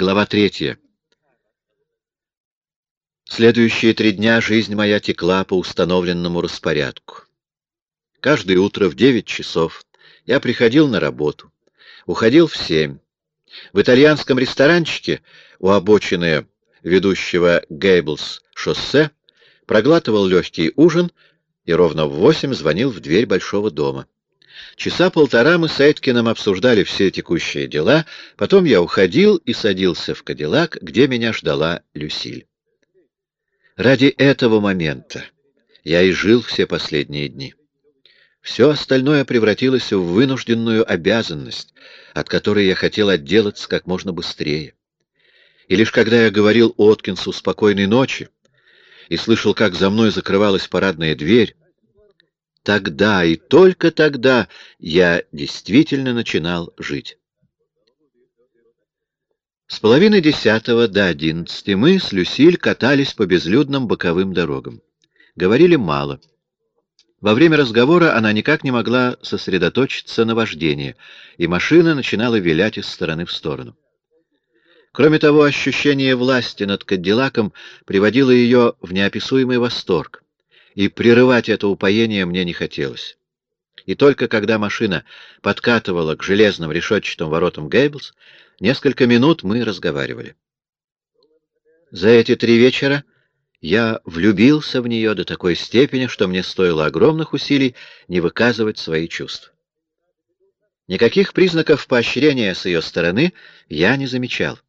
Глава третья. Следующие три дня жизнь моя текла по установленному распорядку. Каждое утро в девять часов я приходил на работу, уходил в семь. В итальянском ресторанчике у обочины ведущего Гейблс шоссе проглатывал легкий ужин и ровно в восемь звонил в дверь большого дома. Часа полтора мы с Эйткиным обсуждали все текущие дела, потом я уходил и садился в Кадиллак, где меня ждала Люсиль. Ради этого момента я и жил все последние дни. Все остальное превратилось в вынужденную обязанность, от которой я хотел отделаться как можно быстрее. И лишь когда я говорил Откинсу «спокойной ночи» и слышал, как за мной закрывалась парадная дверь, Тогда и только тогда я действительно начинал жить. С половины десятого до одиннадцати мы с Люсиль катались по безлюдным боковым дорогам. Говорили мало. Во время разговора она никак не могла сосредоточиться на вождении, и машина начинала вилять из стороны в сторону. Кроме того, ощущение власти над Кадиллаком приводило ее в неописуемый восторг и прерывать это упоение мне не хотелось. И только когда машина подкатывала к железным решетчатым воротам Гейблс, несколько минут мы разговаривали. За эти три вечера я влюбился в нее до такой степени, что мне стоило огромных усилий не выказывать свои чувства. Никаких признаков поощрения с ее стороны я не замечал.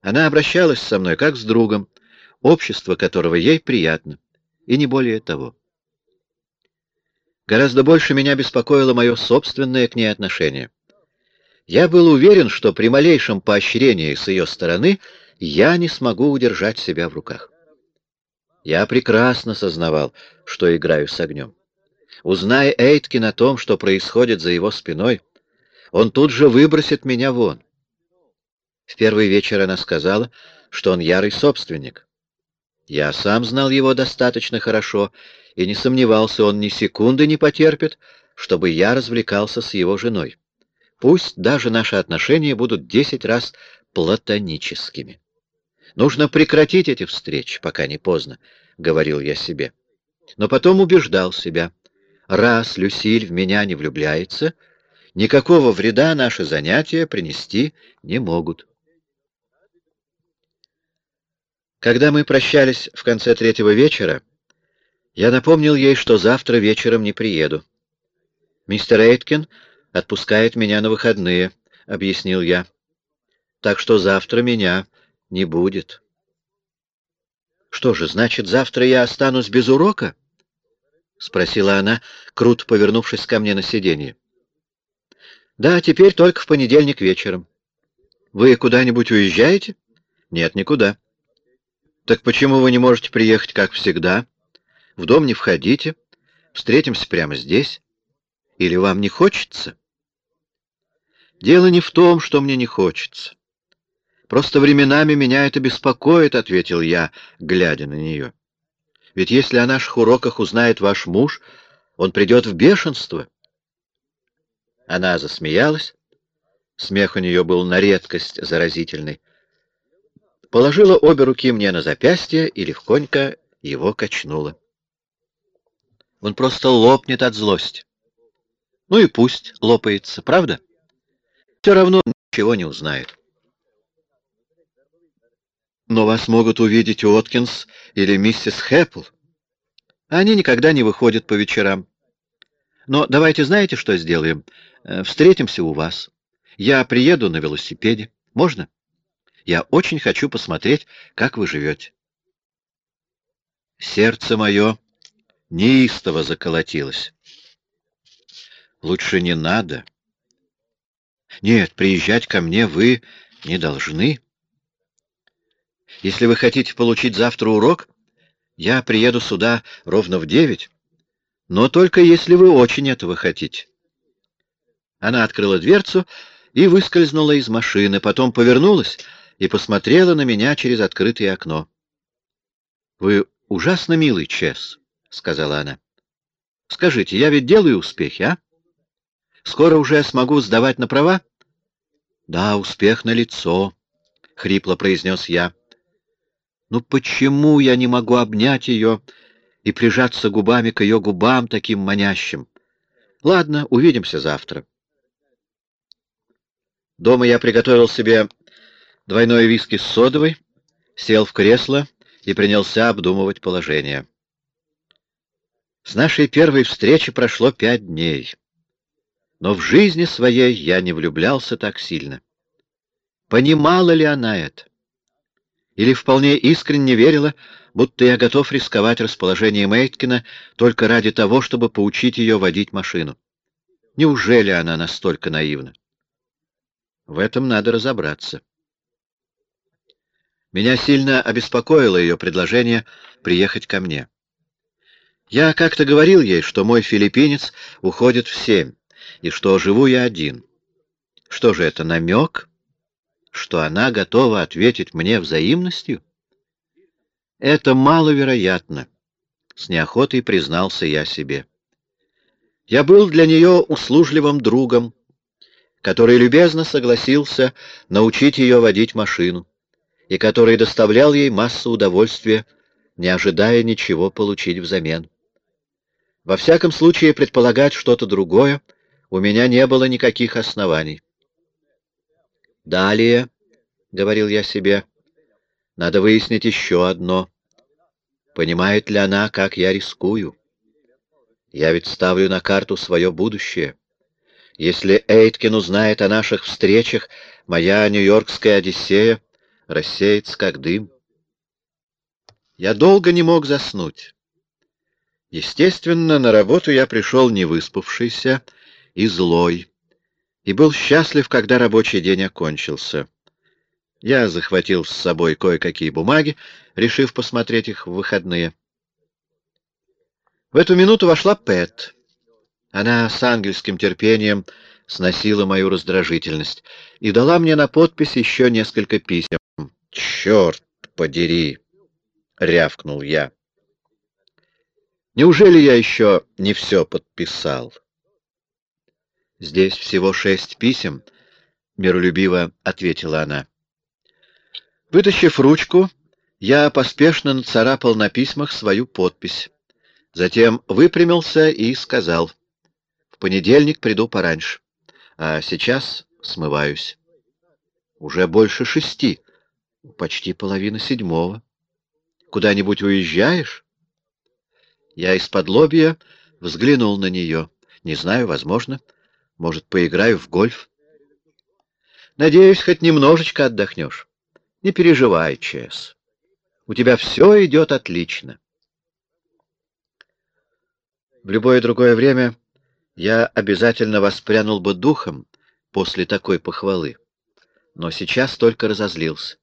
Она обращалась со мной как с другом, общество которого ей приятно и не более того. Гораздо больше меня беспокоило мое собственное к ней отношение. Я был уверен, что при малейшем поощрении с ее стороны я не смогу удержать себя в руках. Я прекрасно сознавал, что играю с огнем. Узная Эйткин о том, что происходит за его спиной, он тут же выбросит меня вон. В первый вечер она сказала, что он ярый собственник. Я сам знал его достаточно хорошо и не сомневался, он ни секунды не потерпит, чтобы я развлекался с его женой. Пусть даже наши отношения будут десять раз платоническими. Нужно прекратить эти встречи, пока не поздно, — говорил я себе. Но потом убеждал себя. Раз Люсиль в меня не влюбляется, никакого вреда наши занятия принести не могут. Когда мы прощались в конце третьего вечера, я напомнил ей, что завтра вечером не приеду. «Мистер Эйткин отпускает меня на выходные», — объяснил я. «Так что завтра меня не будет». «Что же, значит, завтра я останусь без урока?» — спросила она, круто повернувшись ко мне на сиденье. «Да, теперь только в понедельник вечером. Вы куда-нибудь уезжаете?» «Нет, никуда». Так почему вы не можете приехать, как всегда? В дом не входите. Встретимся прямо здесь. Или вам не хочется? Дело не в том, что мне не хочется. Просто временами меня это беспокоит, — ответил я, глядя на нее. Ведь если о наших уроках узнает ваш муж, он придет в бешенство. Она засмеялась. Смех у нее был на редкость заразительный положила обе руки мне на запястье и легконько его качнула. Он просто лопнет от злости. Ну и пусть лопается, правда? Все равно ничего не узнает. Но вас могут увидеть Уоткинс или миссис Хэппл. Они никогда не выходят по вечерам. Но давайте знаете, что сделаем? Э, встретимся у вас. Я приеду на велосипеде. Можно? — я очень хочу посмотреть, как вы живете. Сердце мое неистово заколотилось. Лучше не надо. Нет, приезжать ко мне вы не должны. Если вы хотите получить завтра урок, я приеду сюда ровно в девять, но только если вы очень этого хотите. Она открыла дверцу и выскользнула из машины, потом повернулась и посмотрела на меня через открытое окно. — Вы ужасно милый, Чес, — сказала она. — Скажите, я ведь делаю успехи, а? Скоро уже смогу сдавать на права? — Да, успех на лицо, хрипло произнес я. Ну почему я не могу обнять ее и прижаться губами к ее губам таким манящим? Ладно, увидимся завтра. Дома я приготовил себе двойной виски с содовой, сел в кресло и принялся обдумывать положение. С нашей первой встречи прошло пять дней, но в жизни своей я не влюблялся так сильно. Понимала ли она это? Или вполне искренне верила, будто я готов рисковать расположением Эйткина только ради того, чтобы поучить ее водить машину? Неужели она настолько наивна? В этом надо разобраться. Меня сильно обеспокоило ее предложение приехать ко мне. Я как-то говорил ей, что мой филиппинец уходит в семь, и что живу я один. Что же это, намек? Что она готова ответить мне взаимностью? Это маловероятно, — с неохотой признался я себе. Я был для нее услужливым другом, который любезно согласился научить ее водить машину, и который доставлял ей массу удовольствия, не ожидая ничего получить взамен. Во всяком случае, предполагать что-то другое у меня не было никаких оснований. «Далее», — говорил я себе, — «надо выяснить еще одно. Понимает ли она, как я рискую? Я ведь ставлю на карту свое будущее. Если Эйткин узнает о наших встречах, моя нью-йоркская Одиссея рассеется как дым. Я долго не мог заснуть. Естественно, на работу я пришел не выспавшийся и злой, и был счастлив, когда рабочий день окончился. Я захватил с собой кое-какие бумаги, решив посмотреть их в выходные. В эту минуту вошла Пэт. Она с ангельским терпением сносила мою раздражительность и дала мне на подпись еще несколько писем. «Черт подери!» — рявкнул я. Неужели я еще не все подписал? Здесь всего шесть писем, — миролюбиво ответила она. Вытащив ручку, я поспешно нацарапал на письмах свою подпись. Затем выпрямился и сказал, — в понедельник приду пораньше, а сейчас смываюсь. Уже больше шести, почти половина седьмого. Куда-нибудь уезжаешь? Я из-под лобья взглянул на нее. Не знаю, возможно. Может, поиграю в гольф? Надеюсь, хоть немножечко отдохнешь. Не переживай, Чес. У тебя все идет отлично. В любое другое время я обязательно воспрянул бы духом после такой похвалы. Но сейчас только разозлился.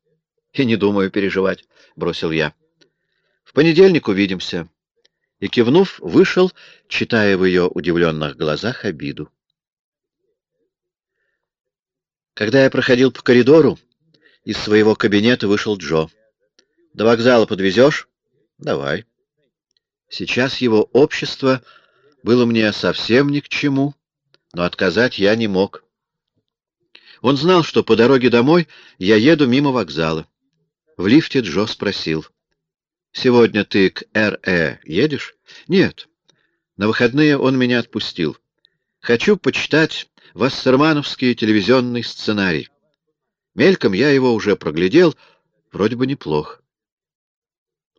И не думаю переживать, — бросил я. В понедельник увидимся и, кивнув, вышел, читая в ее удивленных глазах обиду. Когда я проходил по коридору, из своего кабинета вышел Джо. «До вокзала подвезешь?» «Давай». Сейчас его общество было мне совсем ни к чему, но отказать я не мог. Он знал, что по дороге домой я еду мимо вокзала. В лифте Джо спросил — Сегодня ты к Р.Э. едешь? Нет. На выходные он меня отпустил. Хочу почитать вассермановский телевизионный сценарий. Мельком я его уже проглядел, вроде бы неплохо.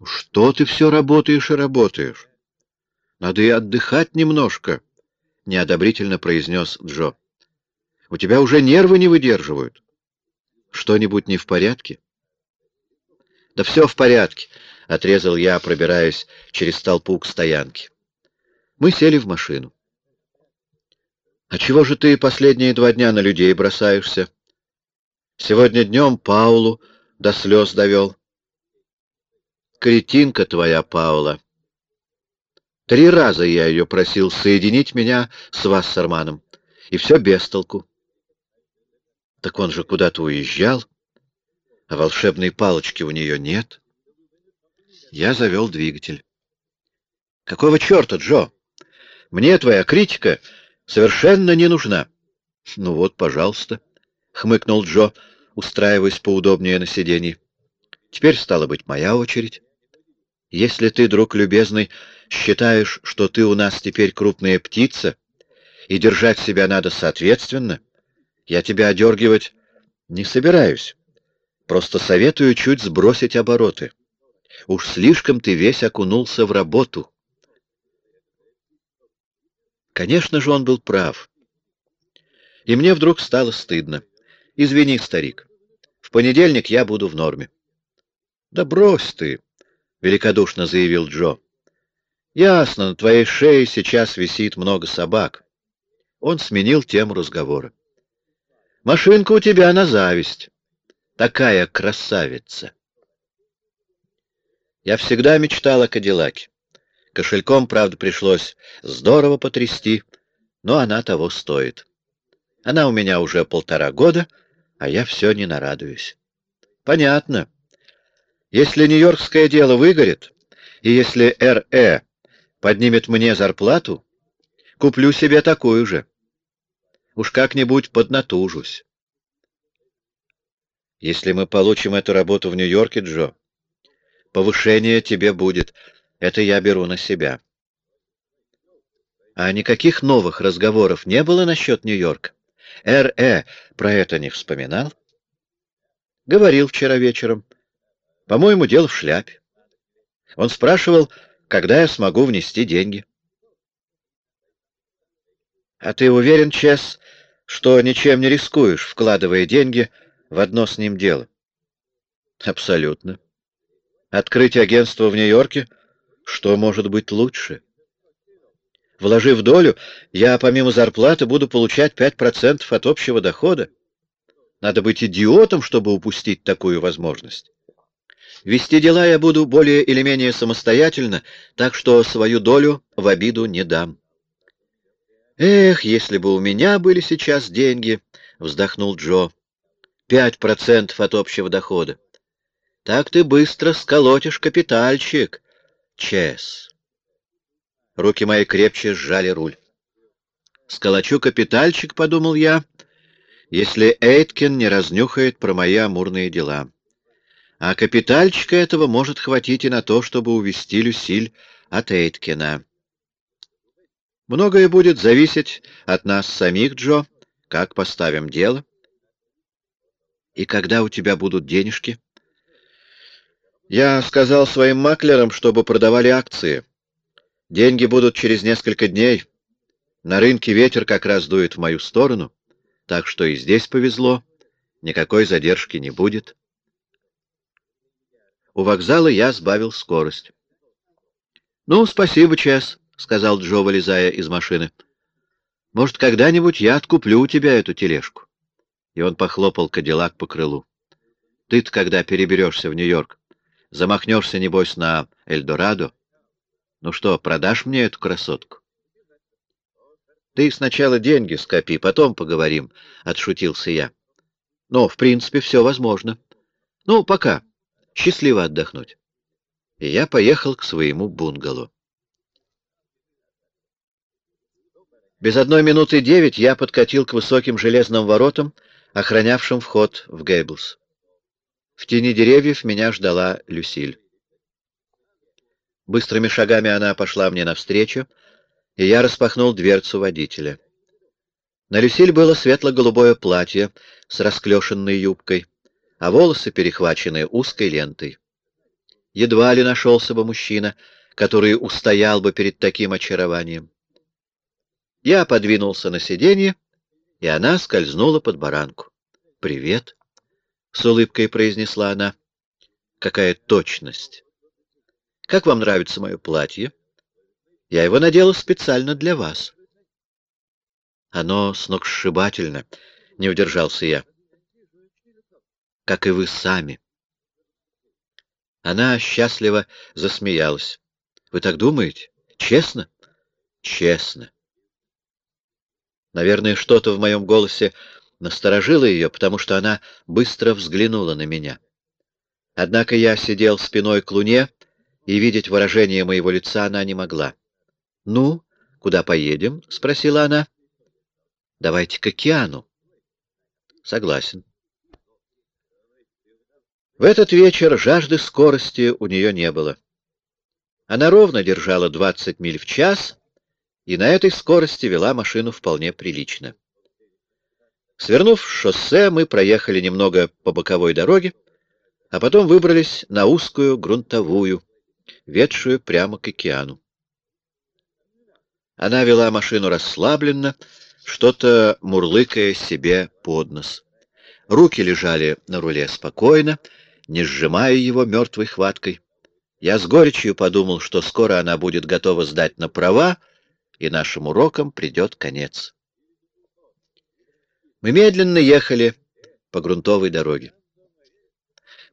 Что ты все работаешь и работаешь? Надо и отдыхать немножко, — неодобрительно произнес Джо. У тебя уже нервы не выдерживают. Что-нибудь не в порядке? Да все в порядке, — отрезал я, пробираясь через толпу к стоянке. Мы сели в машину. — А чего же ты последние два дня на людей бросаешься? Сегодня днем Паулу до слез довел. Кретинка твоя, Паула. Три раза я ее просил соединить меня с Вассерманом, и все без толку. Так он же куда-то уезжал, а волшебной палочки у нее нет. Я завел двигатель. «Какого черта, Джо? Мне твоя критика совершенно не нужна». «Ну вот, пожалуйста», — хмыкнул Джо, устраиваясь поудобнее на сиденье. Теперь стала быть моя очередь. Если ты, друг любезный, считаешь, что ты у нас теперь крупная птица, и держать себя надо соответственно, я тебя одергивать не собираюсь. Просто советую чуть сбросить обороты. Уж слишком ты весь окунулся в работу. Конечно же, он был прав. И мне вдруг стало стыдно. Извини, старик. В понедельник я буду в норме. Да брось ты, великодушно заявил Джо. Ясно, на твоей шее сейчас висит много собак. Он сменил тему разговора. Машинка у тебя на зависть. Такая красавица. Я всегда мечтал о Кадиллаке. Кошельком, правда, пришлось здорово потрясти, но она того стоит. Она у меня уже полтора года, а я все не нарадуюсь. Понятно. Если нью-йоркское дело выгорит, и если Р.Э. поднимет мне зарплату, куплю себе такую же. Уж как-нибудь поднатужусь. Если мы получим эту работу в Нью-Йорке, Джо, повышение тебе будет. Это я беру на себя. А никаких новых разговоров не было насчет Нью-Йорка? Р.Э. про это не вспоминал? Говорил вчера вечером. По-моему, дело в шляпе. Он спрашивал, когда я смогу внести деньги. А ты уверен, Чес, что ничем не рискуешь, вкладывая деньги в одно с ним дело. Абсолютно. Открыть агентство в Нью-Йорке? Что может быть лучше? Вложив долю, я помимо зарплаты буду получать 5% от общего дохода. Надо быть идиотом, чтобы упустить такую возможность. Вести дела я буду более или менее самостоятельно, так что свою долю в обиду не дам. Эх, если бы у меня были сейчас деньги, — вздохнул Джо. Пять процентов от общего дохода. Так ты быстро сколотишь капитальчик, Чес. Руки мои крепче сжали руль. Сколочу капитальчик, — подумал я, — если Эйткин не разнюхает про мои амурные дела. А капитальчика этого может хватить и на то, чтобы увести Люсиль от Эйткина. Многое будет зависеть от нас самих, Джо, как поставим дело. И когда у тебя будут денежки? Я сказал своим маклерам, чтобы продавали акции. Деньги будут через несколько дней. На рынке ветер как раз дует в мою сторону, так что и здесь повезло. Никакой задержки не будет. У вокзала я сбавил скорость. — Ну, спасибо, Чес, — сказал Джо, вылезая из машины. — Может, когда-нибудь я откуплю у тебя эту тележку и он похлопал Кадиллак по крылу. «Ты-то когда переберешься в Нью-Йорк? Замахнешься, небось, на Эльдорадо? Ну что, продашь мне эту красотку?» «Ты сначала деньги скопи, потом поговорим», — отшутился я. «Но, в принципе, все возможно. Ну, пока. Счастливо отдохнуть». И я поехал к своему бунгало. Без одной минуты девять я подкатил к высоким железным воротам, охранявшим вход в Гейблс. В тени деревьев меня ждала Люсиль. Быстрыми шагами она пошла мне навстречу, и я распахнул дверцу водителя. На Люсиль было светло-голубое платье с расклешенной юбкой, а волосы перехвачены узкой лентой. Едва ли нашелся бы мужчина, который устоял бы перед таким очарованием. Я подвинулся на сиденье, и она скользнула под баранку. «Привет», — с улыбкой произнесла она. «Какая точность! Как вам нравится мое платье? Я его надела специально для вас». «Оно сногсшибательно», — не удержался я. «Как и вы сами». Она счастливо засмеялась. «Вы так думаете? Честно?» «Честно». Наверное, что-то в моем голосе насторожило ее, потому что она быстро взглянула на меня. Однако я сидел спиной к луне, и видеть выражение моего лица она не могла. «Ну, куда поедем?» — спросила она. «Давайте к океану». «Согласен». В этот вечер жажды скорости у нее не было. Она ровно держала 20 миль в час и на этой скорости вела машину вполне прилично. Свернув шоссе, мы проехали немного по боковой дороге, а потом выбрались на узкую грунтовую, ведшую прямо к океану. Она вела машину расслабленно, что-то мурлыкая себе под нос. Руки лежали на руле спокойно, не сжимая его мертвой хваткой. Я с горечью подумал, что скоро она будет готова сдать на права, и нашим урокам придет конец. Мы медленно ехали по грунтовой дороге.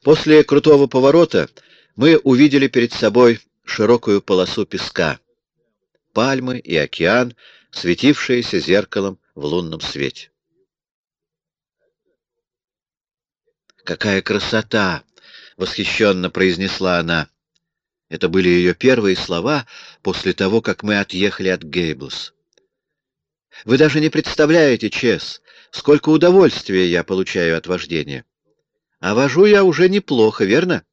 После крутого поворота мы увидели перед собой широкую полосу песка, пальмы и океан, светившиеся зеркалом в лунном свете. «Какая красота!» — восхищенно произнесла она. Это были ее первые слова после того, как мы отъехали от Гейблс. «Вы даже не представляете, Чес, сколько удовольствия я получаю от вождения. А вожу я уже неплохо, верно?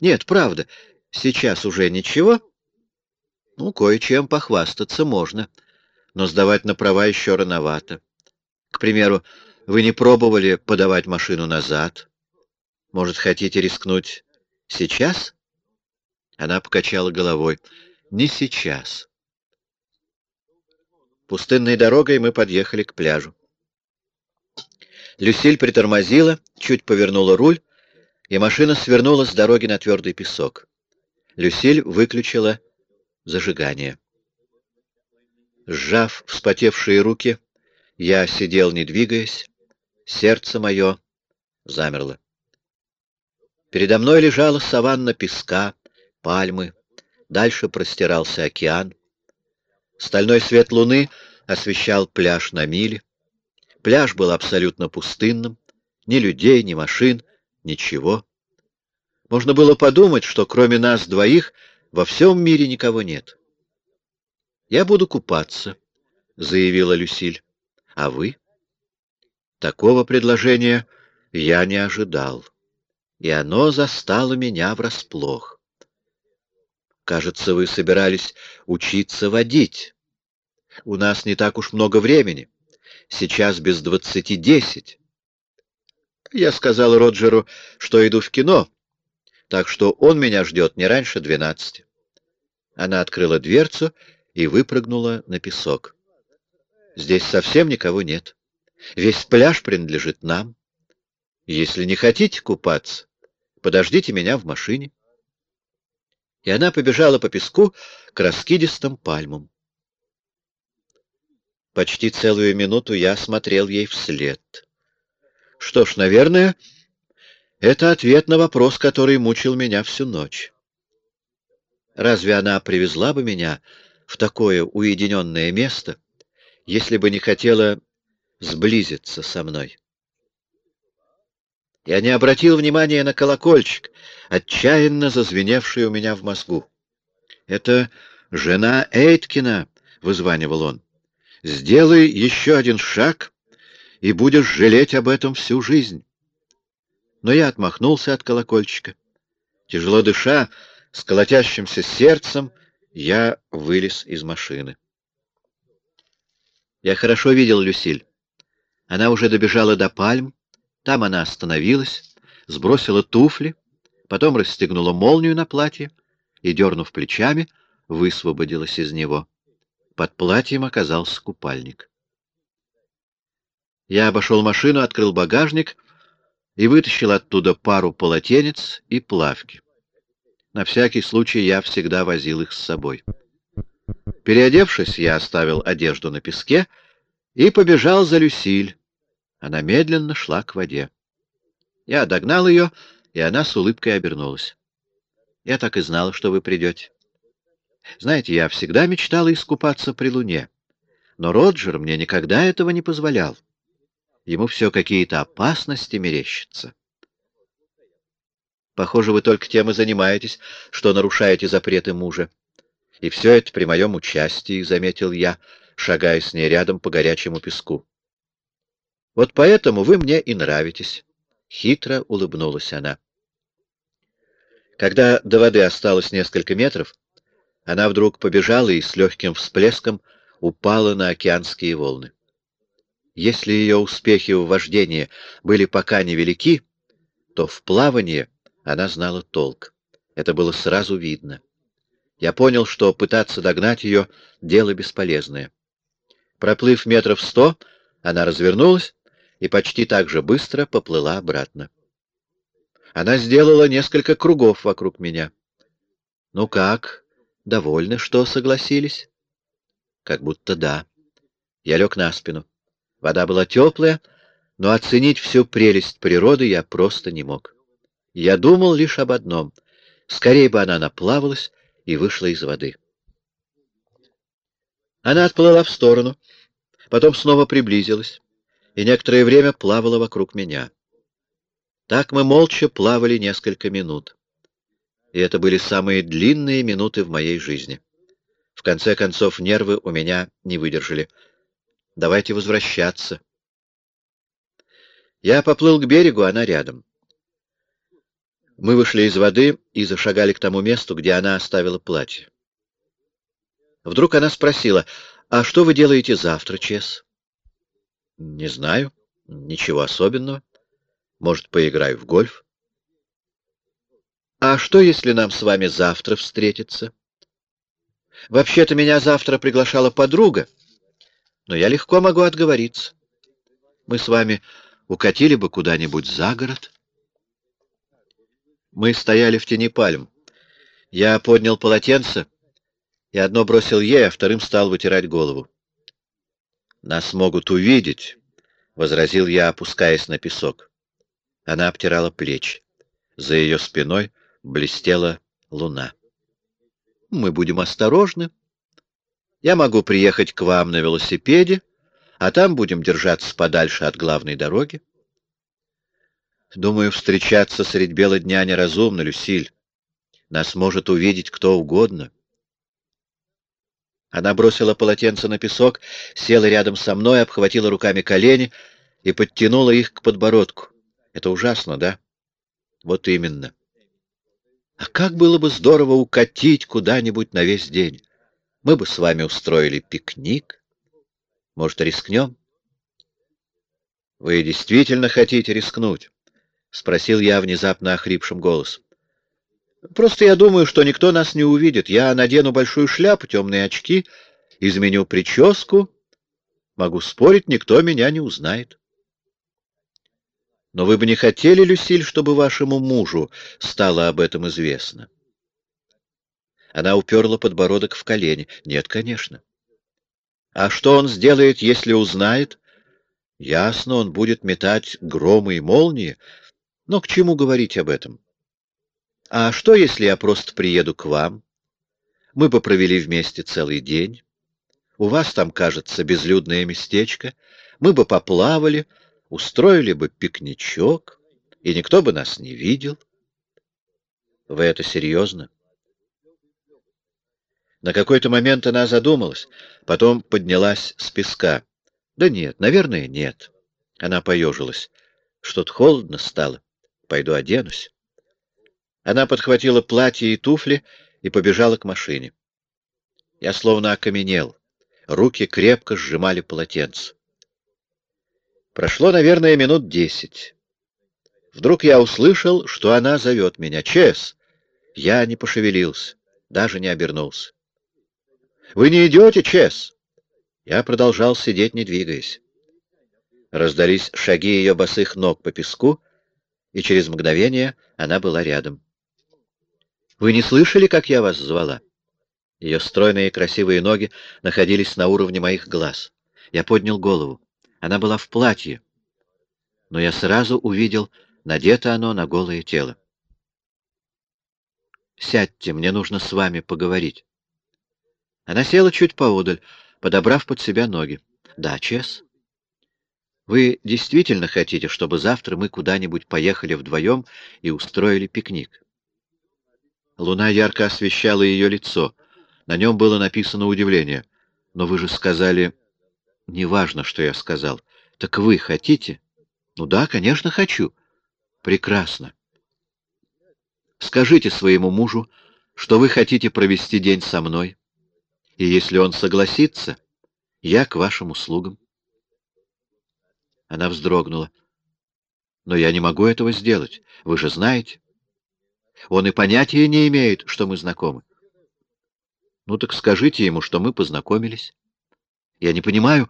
Нет, правда, сейчас уже ничего. Ну, кое-чем похвастаться можно, но сдавать на права еще рановато. К примеру, вы не пробовали подавать машину назад. Может, хотите рискнуть сейчас? Она покачала головой. Не сейчас. Пустынной дорогой мы подъехали к пляжу. Люсиль притормозила, чуть повернула руль, и машина свернула с дороги на твердый песок. Люсиль выключила зажигание. Сжав вспотевшие руки, я сидел, не двигаясь, сердце мое замерло. Передо мной лежала саванна песка, пальмы, дальше простирался океан. Стальной свет луны освещал пляж на миле. Пляж был абсолютно пустынным, ни людей, ни машин, ничего. Можно было подумать, что кроме нас двоих во всем мире никого нет. «Я буду купаться», — заявила Люсиль. «А вы?» Такого предложения я не ожидал, и оно застало меня врасплох. «Кажется, вы собирались учиться водить. У нас не так уж много времени». Сейчас без двадцати десять. Я сказал Роджеру, что иду в кино, так что он меня ждет не раньше двенадцати. Она открыла дверцу и выпрыгнула на песок. Здесь совсем никого нет. Весь пляж принадлежит нам. Если не хотите купаться, подождите меня в машине. И она побежала по песку к раскидистым пальмам. Почти целую минуту я смотрел ей вслед. Что ж, наверное, это ответ на вопрос, который мучил меня всю ночь. Разве она привезла бы меня в такое уединенное место, если бы не хотела сблизиться со мной? Я не обратил внимания на колокольчик, отчаянно зазвеневший у меня в мозгу. «Это жена Эйткина», — вызванивал он. Сделай еще один шаг, и будешь жалеть об этом всю жизнь. Но я отмахнулся от колокольчика. Тяжело дыша, с колотящимся сердцем, я вылез из машины. Я хорошо видел Люсиль. Она уже добежала до пальм, там она остановилась, сбросила туфли, потом расстегнула молнию на платье и, дернув плечами, высвободилась из него. Под платьем оказался купальник. Я обошел машину, открыл багажник и вытащил оттуда пару полотенец и плавки. На всякий случай я всегда возил их с собой. Переодевшись, я оставил одежду на песке и побежал за Люсиль. Она медленно шла к воде. Я догнал ее, и она с улыбкой обернулась. «Я так и знал, что вы придете». Знаете, я всегда мечтала искупаться при луне, но Роджер мне никогда этого не позволял. Ему все какие-то опасности мерещатся. Похоже, вы только тем и занимаетесь, что нарушаете запреты мужа. И все это при моем участии, — заметил я, шагая с ней рядом по горячему песку. Вот поэтому вы мне и нравитесь. Хитро улыбнулась она. Когда до воды осталось несколько метров, она вдруг побежала и с легким всплеском упала на океанские волны. Если ее успехи в вождении были пока невелики, то в плавании она знала толк. Это было сразу видно. Я понял, что пытаться догнать ее — дело бесполезное. Проплыв метров сто, она развернулась и почти так же быстро поплыла обратно. Она сделала несколько кругов вокруг меня. «Ну как, довольны, что согласились?» «Как будто да». Я лег на спину. Вода была теплая, но оценить всю прелесть природы я просто не мог. Я думал лишь об одном — скорее бы она наплавалась и вышла из воды. Она отплыла в сторону, потом снова приблизилась и некоторое время плавала вокруг меня. Так мы молча плавали несколько минут. И это были самые длинные минуты в моей жизни. В конце концов, нервы у меня не выдержали. Давайте возвращаться. Я поплыл к берегу, она рядом. Мы вышли из воды и зашагали к тому месту, где она оставила платье. Вдруг она спросила, «А что вы делаете завтра, Чес?» Не знаю. Ничего особенного. Может, поиграю в гольф? А что, если нам с вами завтра встретиться? Вообще-то меня завтра приглашала подруга, но я легко могу отговориться. Мы с вами укатили бы куда-нибудь за город. Мы стояли в тени пальм. Я поднял полотенце и одно бросил ей, а вторым стал вытирать голову. Нас могут увидеть, — возразил я, опускаясь на песок. Она обтирала плечи. За ее спиной блестела луна. Мы будем осторожны. Я могу приехать к вам на велосипеде, а там будем держаться подальше от главной дороги. Думаю, встречаться средь бела дня неразумно, Люсиль. Нас может увидеть кто угодно. Она бросила полотенце на песок, села рядом со мной, обхватила руками колени и подтянула их к подбородку. Это ужасно, да? Вот именно. А как было бы здорово укатить куда-нибудь на весь день. Мы бы с вами устроили пикник. Может, рискнем? Вы действительно хотите рискнуть? — спросил я внезапно охрипшим голосом. Просто я думаю, что никто нас не увидит. Я надену большую шляпу, темные очки, изменю прическу. Могу спорить, никто меня не узнает. Но вы бы не хотели, Люсиль, чтобы вашему мужу стало об этом известно? Она уперла подбородок в колени. Нет, конечно. А что он сделает, если узнает? Ясно, он будет метать громы и молнии. Но к чему говорить об этом? А что, если я просто приеду к вам? Мы бы провели вместе целый день. У вас там, кажется, безлюдное местечко. Мы бы поплавали, устроили бы пикничок, и никто бы нас не видел. Вы это серьезно? На какой-то момент она задумалась, потом поднялась с песка. Да нет, наверное, нет. Она поежилась. Что-то холодно стало. Пойду оденусь. Она подхватила платье и туфли и побежала к машине. Я словно окаменел. Руки крепко сжимали полотенце. Прошло, наверное, минут десять. Вдруг я услышал, что она зовет меня. «Чес!» Я не пошевелился, даже не обернулся. «Вы не идете, Чес?» Я продолжал сидеть, не двигаясь. Раздались шаги ее босых ног по песку, и через мгновение она была рядом. Вы не слышали, как я вас звала? Ее стройные красивые ноги находились на уровне моих глаз. Я поднял голову. Она была в платье, но я сразу увидел, надето оно на голое тело. «Сядьте, мне нужно с вами поговорить». Она села чуть поодаль, подобрав под себя ноги. «Да, Чес?» «Вы действительно хотите, чтобы завтра мы куда-нибудь поехали вдвоем и устроили пикник?» Луна ярко освещала ее лицо. На нем было написано удивление. «Но вы же сказали...» «Неважно, что я сказал. Так вы хотите?» «Ну да, конечно, хочу». «Прекрасно». Скажите своему мужу, что вы хотите провести день со мной, и если он согласится, я к вашим услугам. Она вздрогнула. Но я не могу этого сделать, вы же знаете. Он и понятия не имеет, что мы знакомы. Ну так скажите ему, что мы познакомились. Я не понимаю.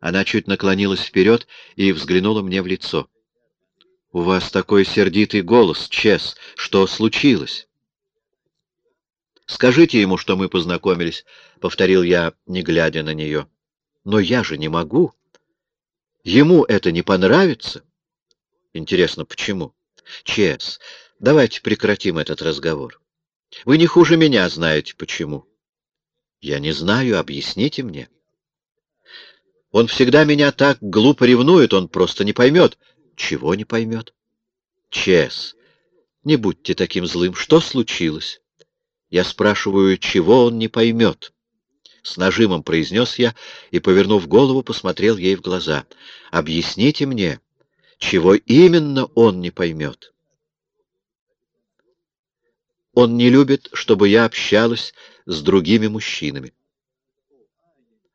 Она чуть наклонилась вперед и взглянула мне в лицо. У вас такой сердитый голос, Чес. Что случилось? Скажите ему, что мы познакомились, — повторил я, не глядя на нее. Но я же не могу. Ему это не понравится. Интересно, почему? Чес, давайте прекратим этот разговор. Вы не хуже меня знаете, почему. Я не знаю, объясните мне. Он всегда меня так глупо ревнует, он просто не поймет. Чего не поймет? Чес, не будьте таким злым. Что случилось? Я спрашиваю, чего он не поймет? С нажимом произнес я и, повернув голову, посмотрел ей в глаза. Объясните мне, чего именно он не поймет? Он не любит, чтобы я общалась с другими мужчинами.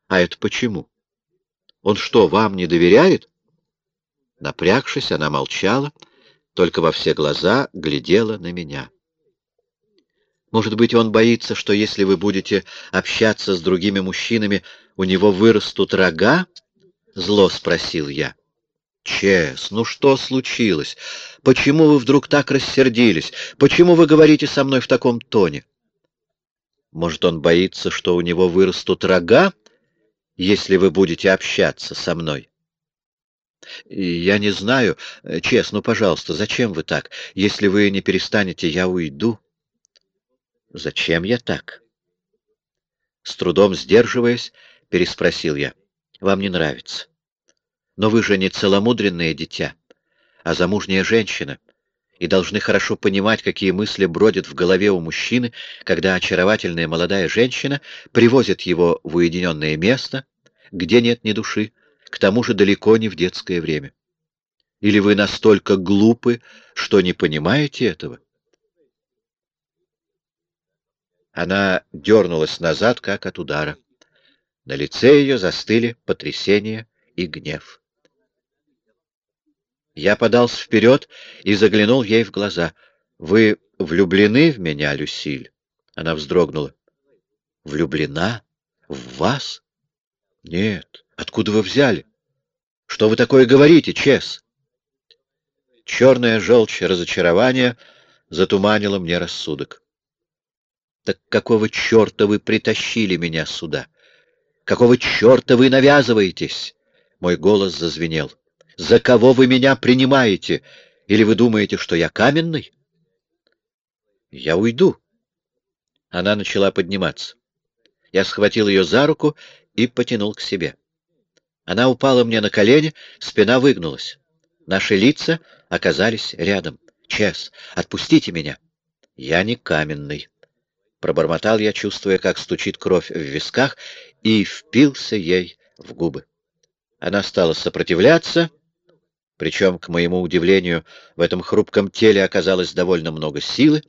А это почему? Он что, вам не доверяет? Напрягшись, она молчала, только во все глаза глядела на меня. Может быть, он боится, что если вы будете общаться с другими мужчинами, у него вырастут рога? Зло спросил я. Чес, ну что случилось? Почему вы вдруг так рассердились? Почему вы говорите со мной в таком тоне? Может, он боится, что у него вырастут рога, если вы будете общаться со мной? Я не знаю. Честно, ну, пожалуйста, зачем вы так? Если вы не перестанете, я уйду. Зачем я так? С трудом сдерживаясь, переспросил я. Вам не нравится. Но вы же не целомудренное дитя, а замужняя женщина, и должны хорошо понимать, какие мысли бродят в голове у мужчины, когда очаровательная молодая женщина привозит его в уединенное место, где нет ни души, к тому же далеко не в детское время. Или вы настолько глупы, что не понимаете этого? Она дернулась назад, как от удара. На лице ее застыли потрясение и гнев. Я подался вперед и заглянул ей в глаза. «Вы влюблены в меня, Люсиль?» Она вздрогнула. «Влюблена? В вас?» «Нет. Откуда вы взяли? Что вы такое говорите, Чес? Черная желчь разочарования затуманила мне рассудок. Так какого черта вы притащили меня сюда? Какого черта вы навязываетесь? Мой голос зазвенел. За кого вы меня принимаете? Или вы думаете, что я каменный? Я уйду. Она начала подниматься. Я схватил ее за руку и потянул к себе. Она упала мне на колени, спина выгнулась. Наши лица оказались рядом. «Чес, отпустите меня!» «Я не каменный!» Пробормотал я, чувствуя, как стучит кровь в висках, и впился ей в губы. Она стала сопротивляться, причем, к моему удивлению, в этом хрупком теле оказалось довольно много силы.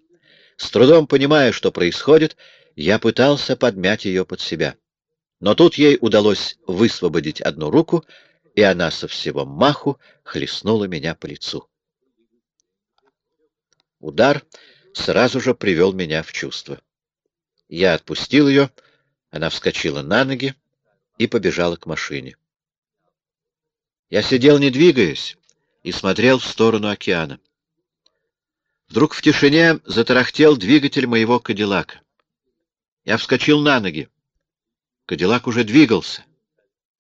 С трудом понимая, что происходит, я пытался подмять ее под себя. Но тут ей удалось высвободить одну руку, и она со всего маху хлестнула меня по лицу. Удар сразу же привел меня в чувство. Я отпустил ее, она вскочила на ноги и побежала к машине. Я сидел, не двигаясь, и смотрел в сторону океана. Вдруг в тишине затарахтел двигатель моего кадиллака. Я вскочил на ноги. Кадиллак уже двигался.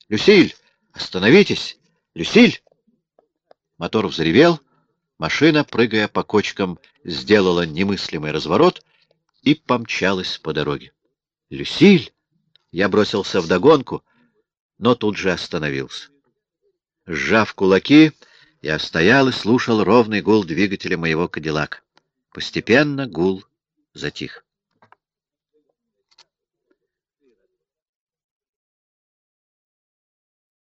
«Люсиль, остановитесь! Люсиль!» Мотор взревел, машина, прыгая по кочкам, сделала немыслимый разворот и помчалась по дороге. «Люсиль!» Я бросился вдогонку, но тут же остановился. Сжав кулаки, я стоял и слушал ровный гул двигателя моего кадиллака. Постепенно гул затих.